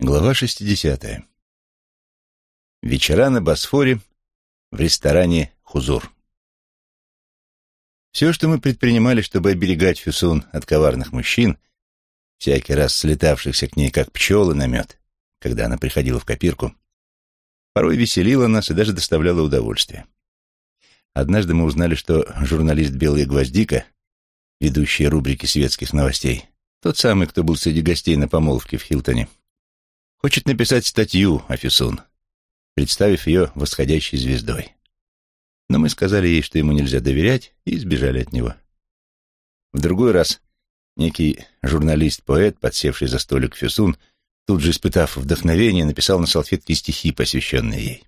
Глава 60. Вечера на Босфоре в ресторане «Хузур». Все, что мы предпринимали, чтобы оберегать Фюсун от коварных мужчин, всякий раз слетавшихся к ней как пчелы на мед, когда она приходила в копирку, порой веселило нас и даже доставляло удовольствие. Однажды мы узнали, что журналист «Белая гвоздика», ведущий рубрики светских новостей, тот самый, кто был среди гостей на помолвке в Хилтоне, хочет написать статью о Фисун, представив ее восходящей звездой. Но мы сказали ей, что ему нельзя доверять, и сбежали от него. В другой раз некий журналист-поэт, подсевший за столик Фюсун, тут же испытав вдохновение, написал на салфетке стихи, посвященные ей.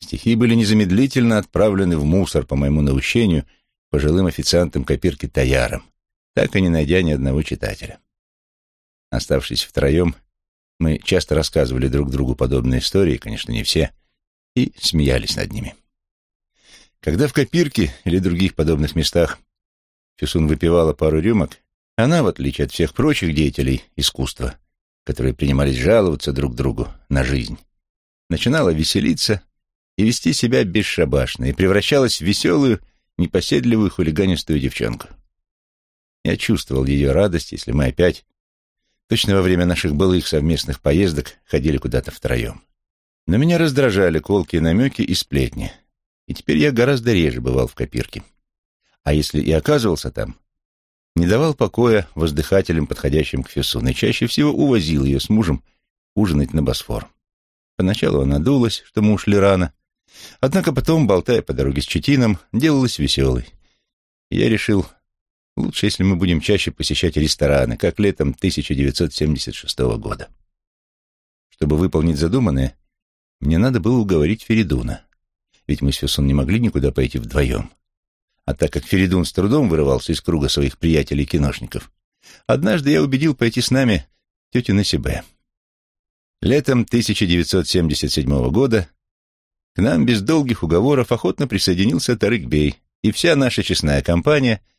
Стихи были незамедлительно отправлены в мусор по моему наущению пожилым официантам копирки Таяром, так и не найдя ни одного читателя. Оставшись втроем, мы часто рассказывали друг другу подобные истории, конечно, не все, и смеялись над ними. Когда в Копирке или других подобных местах Фюсун выпивала пару рюмок, она, в отличие от всех прочих деятелей искусства, которые принимались жаловаться друг другу на жизнь, начинала веселиться и вести себя бесшабашно и превращалась в веселую, непоседливую хулиганистую девчонку. Я чувствовал ее радость, если мы опять Точно во время наших былых совместных поездок ходили куда-то втроем. Но меня раздражали колкие намеки и сплетни. И теперь я гораздо реже бывал в копирке. А если и оказывался там, не давал покоя воздыхателям, подходящим к Фесуну, и чаще всего увозил ее с мужем ужинать на Босфор. Поначалу она дулась, что мы ушли рано, однако потом, болтая по дороге с Четином, делалась веселой. Я решил, Лучше, если мы будем чаще посещать рестораны, как летом 1976 года. Чтобы выполнить задуманное, мне надо было уговорить Феридуна, ведь мы с Фюсом не могли никуда пойти вдвоем. А так как Феридун с трудом вырывался из круга своих приятелей-киношников, однажды я убедил пойти с нами тетю Насибе. Летом 1977 года к нам без долгих уговоров охотно присоединился Тарык Бей, и вся наша честная компания —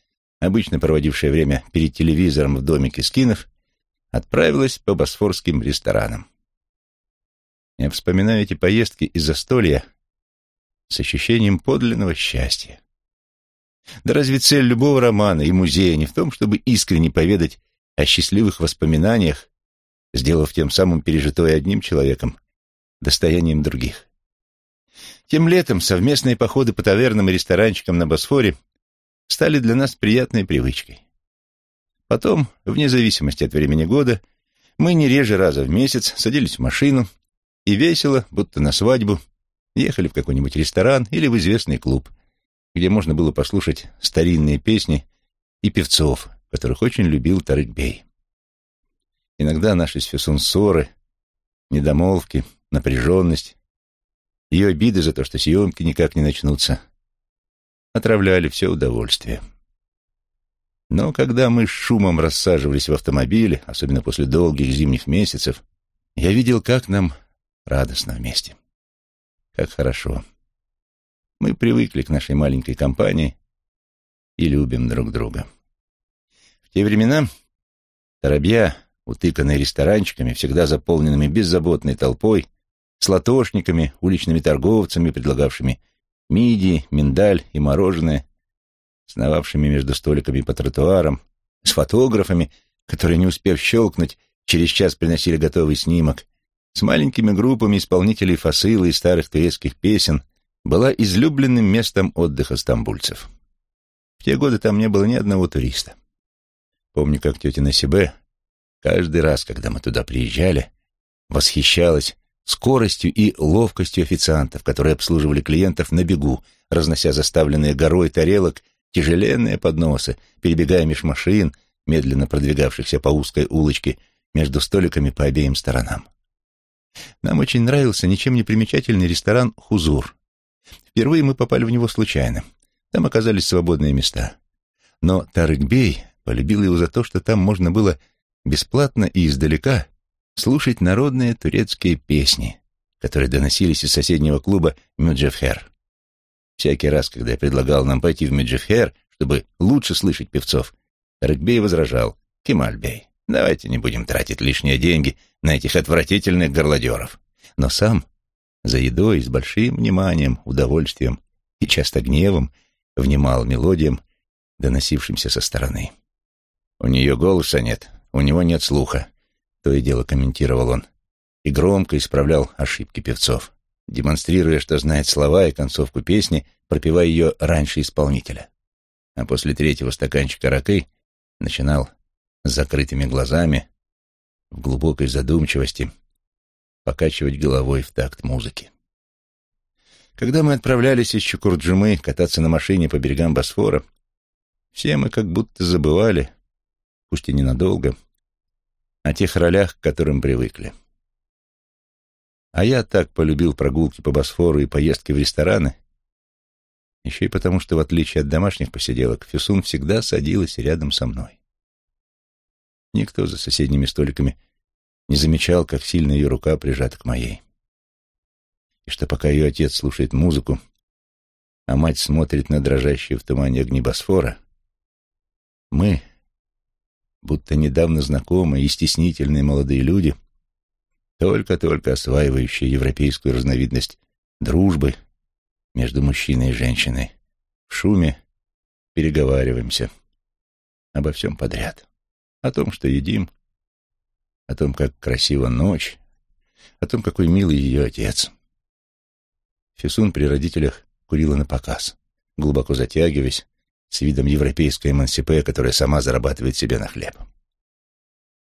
обычно проводившая время перед телевизором в домике скинов, отправилась по босфорским ресторанам. Я вспоминаю эти поездки из застолья с ощущением подлинного счастья. Да разве цель любого романа и музея не в том, чтобы искренне поведать о счастливых воспоминаниях, сделав тем самым пережитое одним человеком достоянием других? Тем летом совместные походы по тавернам и ресторанчикам на Босфоре стали для нас приятной привычкой. Потом, вне зависимости от времени года, мы не реже раза в месяц садились в машину и весело, будто на свадьбу, ехали в какой-нибудь ресторан или в известный клуб, где можно было послушать старинные песни и певцов, которых очень любил Тарык-бей. Иногда наши с Фесун ссоры, недомолвки, напряженность, ее обиды за то, что съемки никак не начнутся, отравляли все удовольствие. Но когда мы с шумом рассаживались в автомобиле, особенно после долгих зимних месяцев, я видел, как нам радостно вместе. Как хорошо. Мы привыкли к нашей маленькой компании и любим друг друга. В те времена Торобья, утыканные ресторанчиками, всегда заполненными беззаботной толпой, с латошниками, уличными торговцами, предлагавшими мидии, миндаль и мороженое, сновавшими между столиками по тротуарам, с фотографами, которые, не успев щелкнуть, через час приносили готовый снимок, с маленькими группами исполнителей фасыла и старых турецких песен, была излюбленным местом отдыха стамбульцев. В те годы там не было ни одного туриста. Помню, как тетя Насибе каждый раз, когда мы туда приезжали, восхищалась скоростью и ловкостью официантов, которые обслуживали клиентов на бегу, разнося заставленные горой тарелок тяжеленные подносы, перебегая меж машин, медленно продвигавшихся по узкой улочке между столиками по обеим сторонам. Нам очень нравился ничем не примечательный ресторан «Хузур». Впервые мы попали в него случайно. Там оказались свободные места. Но Тарык-бей полюбил его за то, что там можно было бесплатно и издалека слушать народные турецкие песни, которые доносились из соседнего клуба Мюджефхер. Всякий раз, когда я предлагал нам пойти в Мюджефхер, чтобы лучше слышать певцов, Рыкбей возражал, «Кемальбей, давайте не будем тратить лишние деньги на этих отвратительных горлодеров. Но сам за едой с большим вниманием, удовольствием и часто гневом внимал мелодиям, доносившимся со стороны. «У нее голоса нет, у него нет слуха», — то и дело комментировал он, и громко исправлял ошибки певцов, демонстрируя, что знает слова и концовку песни, пропевая ее раньше исполнителя. А после третьего стаканчика ракы начинал с закрытыми глазами, в глубокой задумчивости, покачивать головой в такт музыки. Когда мы отправлялись из Чукурджимы кататься на машине по берегам Босфора, все мы как будто забывали, пусть и ненадолго, о тех ролях, к которым привыкли. А я так полюбил прогулки по Босфору и поездки в рестораны, еще и потому, что, в отличие от домашних посиделок, Фюсун всегда садилась рядом со мной. Никто за соседними столиками не замечал, как сильно ее рука прижата к моей. И что пока ее отец слушает музыку, а мать смотрит на дрожащие в тумане огни Босфора, мы, будто недавно знакомые и стеснительные молодые люди, только-только осваивающие европейскую разновидность дружбы между мужчиной и женщиной, в шуме переговариваемся обо всем подряд. О том, что едим, о том, как красива ночь, о том, какой милый ее отец. Фисун при родителях курила на показ, глубоко затягиваясь, с видом европейской эмансипе, которая сама зарабатывает себе на хлеб.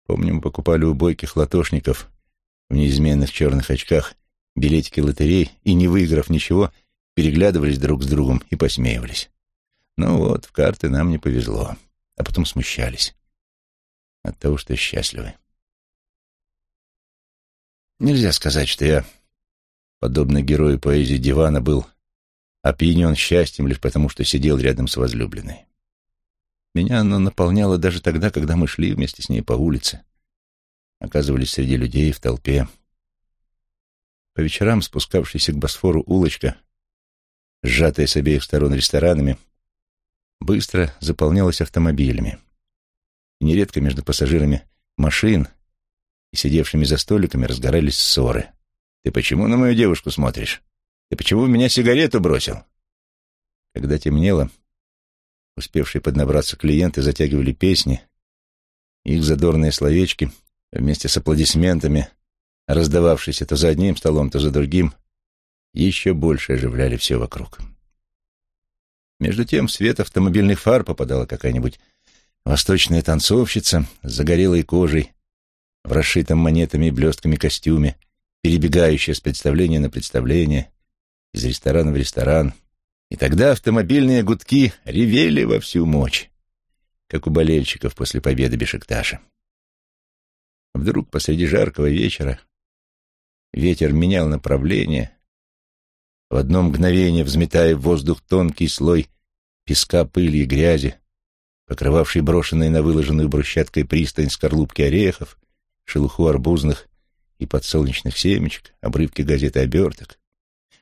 Помню, мы покупали у бойких латошников в неизменных черных очках билетики лотерей и, не выиграв ничего, переглядывались друг с другом и посмеивались. Ну вот, в карты нам не повезло, а потом смущались от того, что счастливы. Нельзя сказать, что я, подобно герою поэзии дивана, был опьянен счастьем лишь потому, что сидел рядом с возлюбленной. Меня оно наполняло даже тогда, когда мы шли вместе с ней по улице, оказывались среди людей в толпе. По вечерам спускавшаяся к Босфору улочка, сжатая с обеих сторон ресторанами, быстро заполнялась автомобилями. И нередко между пассажирами машин и сидевшими за столиками разгорались ссоры. «Ты почему на мою девушку смотришь? Ты почему в меня сигарету бросил?» Когда темнело, успевшие поднабраться клиенты затягивали песни, их задорные словечки вместе с аплодисментами, раздававшиеся то за одним столом, то за другим, еще больше оживляли все вокруг. Между тем в свет автомобильных фар попадала какая-нибудь восточная танцовщица с загорелой кожей, в расшитом монетами и блестками костюме, перебегающая с представления на представление, из ресторана в ресторан. И тогда автомобильные гудки ревели во всю мощь, как у болельщиков после победы Бешикташа. Вдруг посреди жаркого вечера ветер менял направление, в одно мгновение взметая в воздух тонкий слой песка, пыли и грязи, покрывавший брошенные на выложенную брусчаткой пристань скорлупки орехов, шелуху арбузных и подсолнечных семечек, обрывки газеты оберток,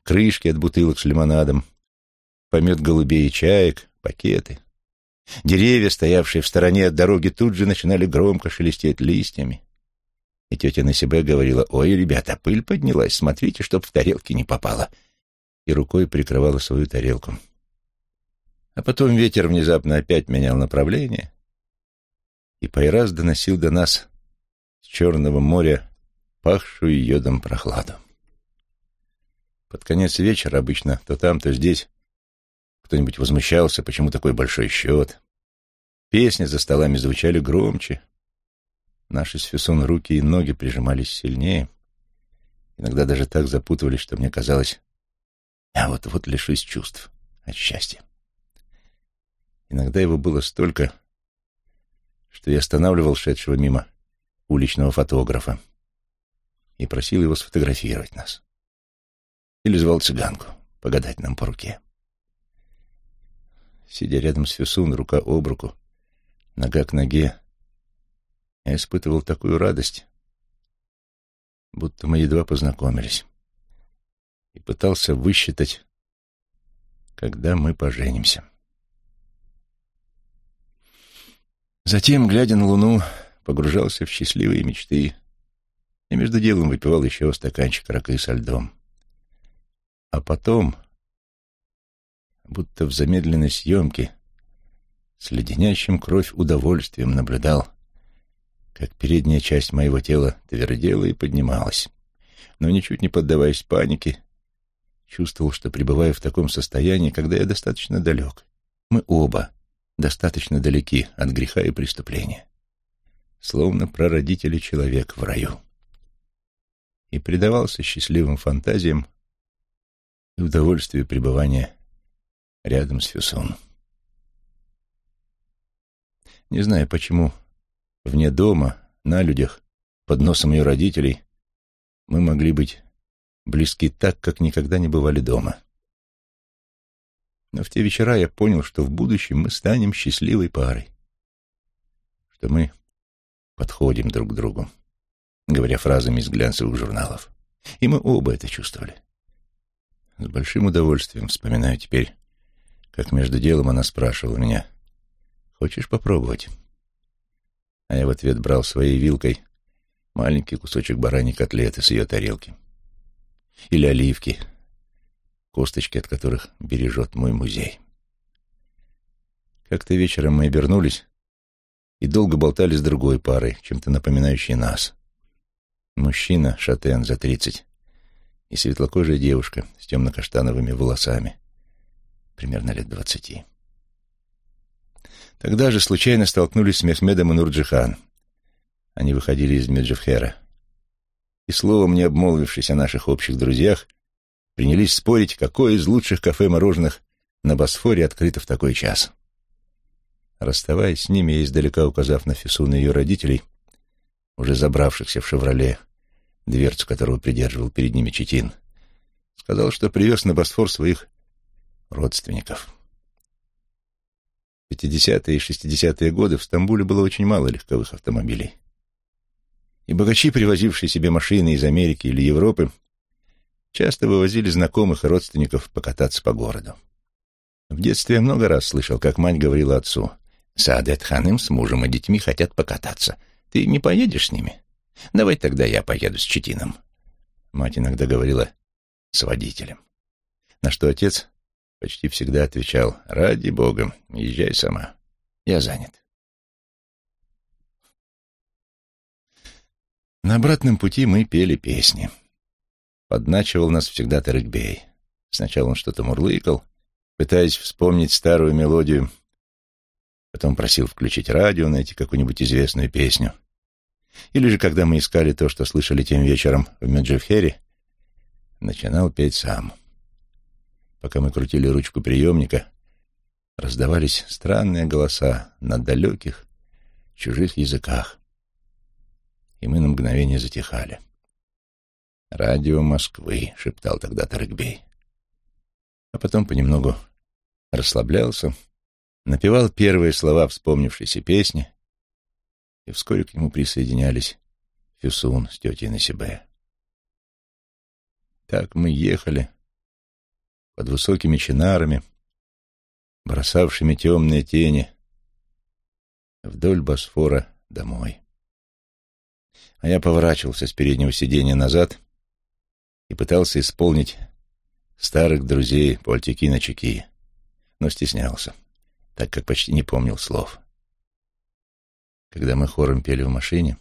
крышки от бутылок с лимонадом, помет голубей и чаек, пакеты. Деревья, стоявшие в стороне от дороги, тут же начинали громко шелестеть листьями. И тетя Насибе говорила, «Ой, ребята, пыль поднялась, смотрите, чтоб в тарелки не попала». И рукой прикрывала свою тарелку. А потом ветер внезапно опять менял направление, и Пайраз доносил до нас с Черного моря пахшую йодом прохладу. Под конец вечера обычно то там, то здесь кто-нибудь возмущался, почему такой большой счет. Песни за столами звучали громче. Наши с Фюсон руки и ноги прижимались сильнее. Иногда даже так запутывались, что мне казалось, я вот-вот лишусь чувств от счастья. Иногда его было столько, что я останавливал шедшего мимо уличного фотографа и просил его сфотографировать нас. Или звал цыганку погадать нам по руке. Сидя рядом с Фюсун, рука об руку, нога к ноге, я испытывал такую радость, будто мы едва познакомились, и пытался высчитать, когда мы поженимся. Затем, глядя на луну, погружался в счастливые мечты и между делом выпивал еще стаканчик ракы со льдом. А потом, будто в замедленной съемке, с леденящим кровь удовольствием наблюдал, как передняя часть моего тела твердела и поднималась. Но ничуть не поддаваясь панике, чувствовал, что пребываю в таком состоянии, когда я достаточно далек. Мы оба достаточно далеки от греха и преступления. Словно прародители человек в раю. И предавался счастливым фантазиям и удовольствию пребывания рядом с Фюсон. Не знаю, почему вне дома, на людях, под носом ее родителей, мы могли быть близки так, как никогда не бывали дома. Но в те вечера я понял, что в будущем мы станем счастливой парой, что мы подходим друг к другу, говоря фразами из глянцевых журналов. И мы оба это чувствовали. С большим удовольствием вспоминаю теперь, как между делом она спрашивала меня, «Хочешь попробовать?» А я в ответ брал своей вилкой маленький кусочек бараньей котлеты с ее тарелки. Или оливки, косточки от которых бережет мой музей. Как-то вечером мы обернулись и долго болтали с другой парой, чем-то напоминающей нас. Мужчина, шатен за тридцать, и светлокожая девушка с темно-каштановыми волосами, примерно лет двадцати. Тогда же случайно столкнулись с Мехмедом и Нурджихан. Они выходили из Меджевхера. И словом, не обмолвившись о наших общих друзьях, принялись спорить, какое из лучших кафе-мороженых на Босфоре открыто в такой час. Расставаясь с ними, издалека указав на Фисуна ее родителей, уже забравшихся в «Шевроле», дверцу которого придерживал перед ними Четин, сказал, что привез на Босфор своих родственников. В 50-е и 60-е годы в Стамбуле было очень мало легковых автомобилей. И богачи, привозившие себе машины из Америки или Европы, часто вывозили знакомых и родственников покататься по городу. В детстве я много раз слышал, как мать говорила отцу, «Саадет Ханым с мужем и детьми хотят покататься. Ты не поедешь с ними? Давай тогда я поеду с Четином». Мать иногда говорила «с водителем». На что отец почти всегда отвечал, «Ради бога, езжай сама, я занят». На обратном пути мы пели песни. Подначивал нас всегда Тарыкбей. Сначала он что-то мурлыкал, пытаясь вспомнить старую мелодию, потом просил включить радио, найти какую-нибудь известную песню. Или же, когда мы искали то, что слышали тем вечером в Меджевхере, начинал петь сам. Пока мы крутили ручку приемника, раздавались странные голоса на далеких, чужих языках и мы на мгновение затихали. «Радио Москвы», — шептал тогда Тарыкбей. А потом понемногу расслаблялся, напевал первые слова вспомнившейся песни, и вскоре к нему присоединялись Фюсун с тетей Насибе. Так мы ехали под высокими чинарами, бросавшими темные тени, вдоль Босфора домой а я поворачивался с переднего сиденья назад и пытался исполнить старых друзей по Альтики но стеснялся, так как почти не помнил слов. Когда мы хором пели в машине,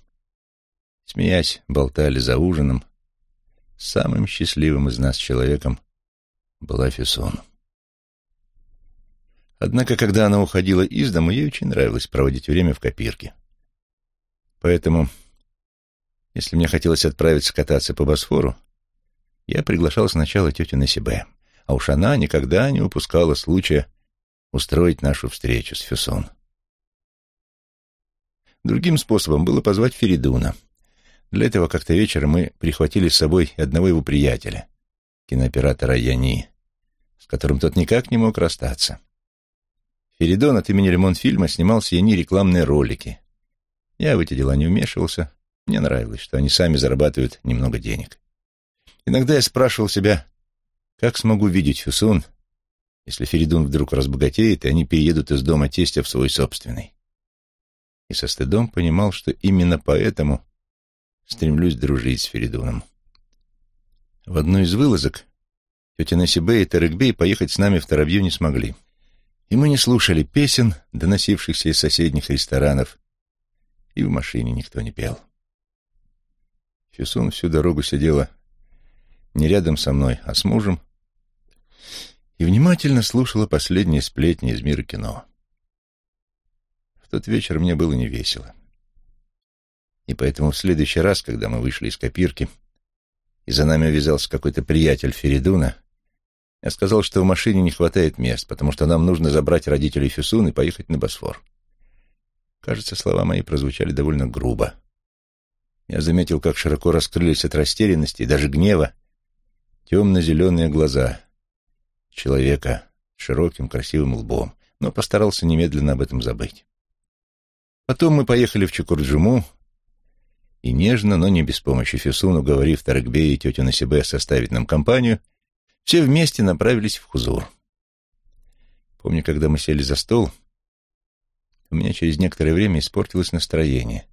смеясь, болтали за ужином, самым счастливым из нас человеком была Фессон. Однако, когда она уходила из дома, ей очень нравилось проводить время в копирке. Поэтому если мне хотелось отправиться кататься по Босфору, я приглашал сначала тетю на себя, а уж она никогда не упускала случая устроить нашу встречу с Фюсон. Другим способом было позвать Феридуна. Для этого как-то вечером мы прихватили с собой одного его приятеля, кинооператора Яни, с которым тот никак не мог расстаться. Феридон от имени Ремонтфильма снимал с Яни рекламные ролики. Я в эти дела не вмешивался, мне нравилось, что они сами зарабатывают немного денег. Иногда я спрашивал себя, как смогу видеть Фюсун, если Феридун вдруг разбогатеет, и они переедут из дома тестя в свой собственный. И со стыдом понимал, что именно поэтому стремлюсь дружить с Феридуном. В одну из вылазок тетя Насибе и Тарыкбей поехать с нами в Тарабью не смогли. И мы не слушали песен, доносившихся из соседних ресторанов, и в машине никто не пел. Фюсун всю дорогу сидела не рядом со мной, а с мужем, и внимательно слушала последние сплетни из мира кино. Тот вечер мне было невесело. И поэтому в следующий раз, когда мы вышли из копирки, и за нами увязался какой-то приятель Феридуна, я сказал, что в машине не хватает мест, потому что нам нужно забрать родителей Фюсун и поехать на Босфор. Кажется, слова мои прозвучали довольно грубо. Я заметил, как широко раскрылись от растерянности и даже гнева темно-зеленые глаза человека с широким красивым лбом, но постарался немедленно об этом забыть. Потом мы поехали в Чукурджуму, и нежно, но не без помощи Фисуну, уговорив Таракбе и тетю Насибе составить нам компанию, все вместе направились в Хузур. Помню, когда мы сели за стол, у меня через некоторое время испортилось настроение,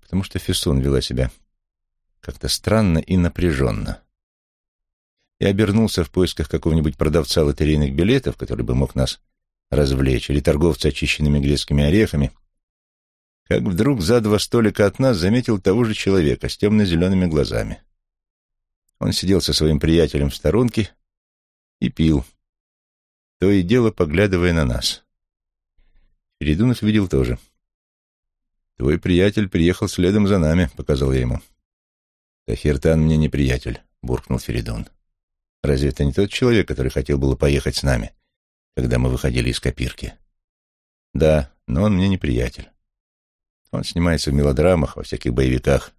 потому что Фисун вела себя как-то странно и напряженно. Я обернулся в поисках какого-нибудь продавца лотерейных билетов, который бы мог нас развлечь, или торговца очищенными грецкими орехами, как вдруг за два столика от нас заметил того же человека с темно-зелеными глазами. Он сидел со своим приятелем в сторонке и пил, то и дело поглядывая на нас. Передунов видел тоже. «Твой приятель приехал следом за нами», — показал я ему. «Тахиртан мне не приятель», — буркнул Феридун. «Разве это не тот человек, который хотел было поехать с нами, когда мы выходили из копирки?» «Да, но он мне не приятель. Он снимается в мелодрамах, во всяких боевиках.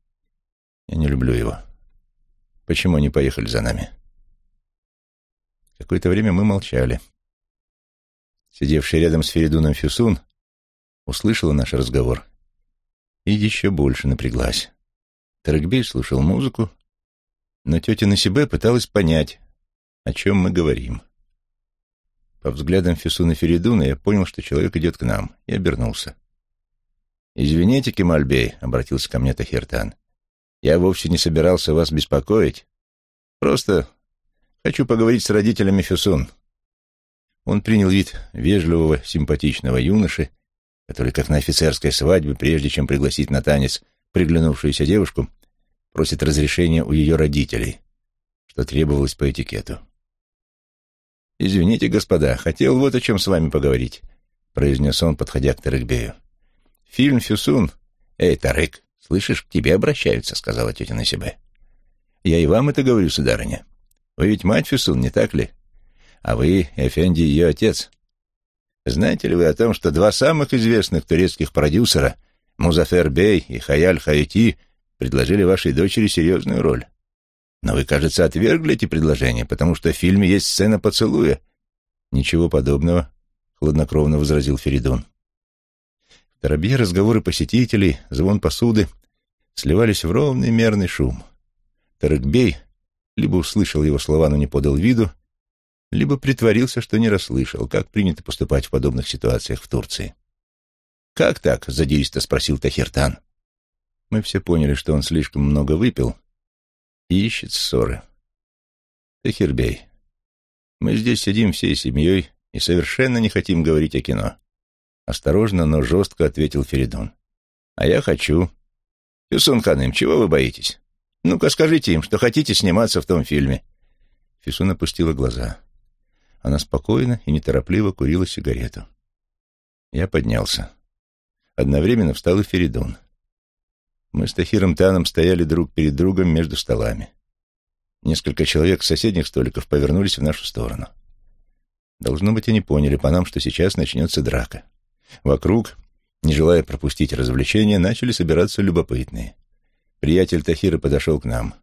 Я не люблю его. Почему они поехали за нами?» Какое-то время мы молчали. Сидевший рядом с Феридуном Фюсун услышала наш разговор и еще больше напряглась. Таракбей слушал музыку, но тетя Насибе пыталась понять, о чем мы говорим. По взглядам Фисуна Феридуна я понял, что человек идет к нам, и обернулся. «Извините, Кемальбей», — обратился ко мне Тахиртан. «Я вовсе не собирался вас беспокоить. Просто хочу поговорить с родителями Фюсун». Он принял вид вежливого, симпатичного юноши, который, как на офицерской свадьбе, прежде чем пригласить на танец приглянувшуюся девушку, просит разрешения у ее родителей, что требовалось по этикету. «Извините, господа, хотел вот о чем с вами поговорить», — произнес он, подходя к Тарыкбею. «Фильм «Фюсун». Эй, Тарык, слышишь, к тебе обращаются», — сказала тетя Насибе. «Я и вам это говорю, сударыня. Вы ведь мать Фюсун, не так ли? А вы, Эфенди, ее отец. Знаете ли вы о том, что два самых известных турецких продюсера, Музафер Бей и Хаяль Хаити, предложили вашей дочери серьезную роль? Но вы, кажется, отвергли эти предложения, потому что в фильме есть сцена поцелуя. Ничего подобного, — хладнокровно возразил Феридун. Торопье разговоры посетителей, звон посуды сливались в ровный мерный шум. Тарыкбей либо услышал его слова, но не подал виду, либо притворился, что не расслышал, как принято поступать в подобных ситуациях в Турции. «Как так?» — задиристо спросил Тахиртан. Мы все поняли, что он слишком много выпил и ищет ссоры. «Тахирбей, мы здесь сидим всей семьей и совершенно не хотим говорить о кино». Осторожно, но жестко ответил Феридун. «А я хочу». «Фюсун Ханым, чего вы боитесь? Ну-ка скажите им, что хотите сниматься в том фильме». Фисун опустила глаза. Она спокойно и неторопливо курила сигарету. Я поднялся. Одновременно встал и Феридун. Мы с Тахиром Таном стояли друг перед другом между столами. Несколько человек с соседних столиков повернулись в нашу сторону. Должно быть, они поняли по нам, что сейчас начнется драка. Вокруг, не желая пропустить развлечения, начали собираться любопытные. Приятель Тахира подошел к нам.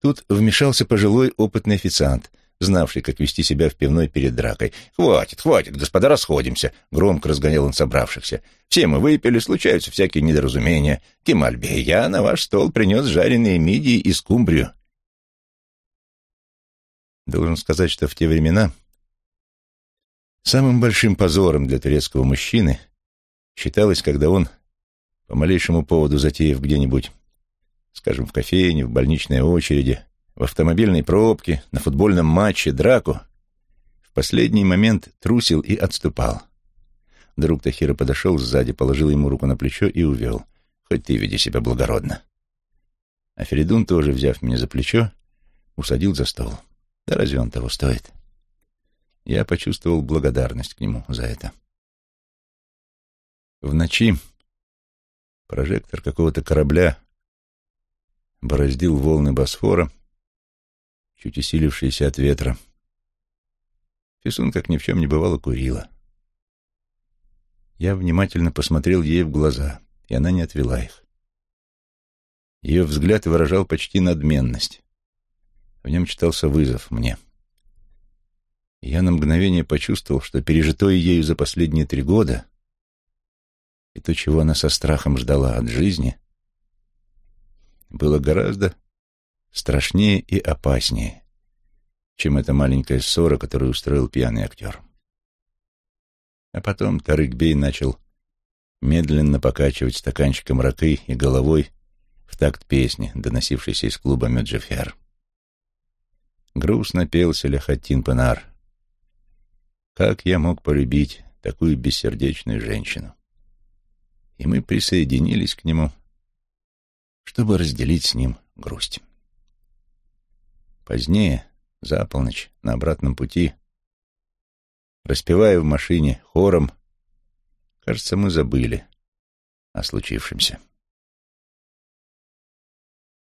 Тут вмешался пожилой опытный официант, знавший, как вести себя в пивной перед дракой. «Хватит, хватит, господа, расходимся!» — громко разгонял он собравшихся. «Все мы выпили, случаются всякие недоразумения. Кемальбей, я на ваш стол принес жареные мидии и скумбрию». Должен сказать, что в те времена самым большим позором для турецкого мужчины считалось, когда он, по малейшему поводу затеяв где-нибудь скажем, в кофейне, в больничной очереди, в автомобильной пробке, на футбольном матче, драку, в последний момент трусил и отступал. Друг Тахира подошел сзади, положил ему руку на плечо и увел. Хоть ты веди себя благородно. А Феридун, тоже взяв меня за плечо, усадил за стол. Да разве он того стоит? Я почувствовал благодарность к нему за это. В ночи прожектор какого-то корабля бороздил волны Босфора, чуть усилившиеся от ветра. Фисун, как ни в чем не бывало, курила. Я внимательно посмотрел ей в глаза, и она не отвела их. Ее взгляд выражал почти надменность. В нем читался вызов мне. Я на мгновение почувствовал, что пережитое ею за последние три года и то, чего она со страхом ждала от жизни, было гораздо страшнее и опаснее, чем эта маленькая ссора, которую устроил пьяный актер. А потом Тарык-бей начал медленно покачивать стаканчиком ракы и головой в такт песни, доносившейся из клуба Меджефер. Грустно пел Селяхаттин Панар. Как я мог полюбить такую бессердечную женщину? И мы присоединились к нему, чтобы разделить с ним грусть. Позднее, за полночь, на обратном пути, распевая в машине хором, кажется, мы забыли о случившемся.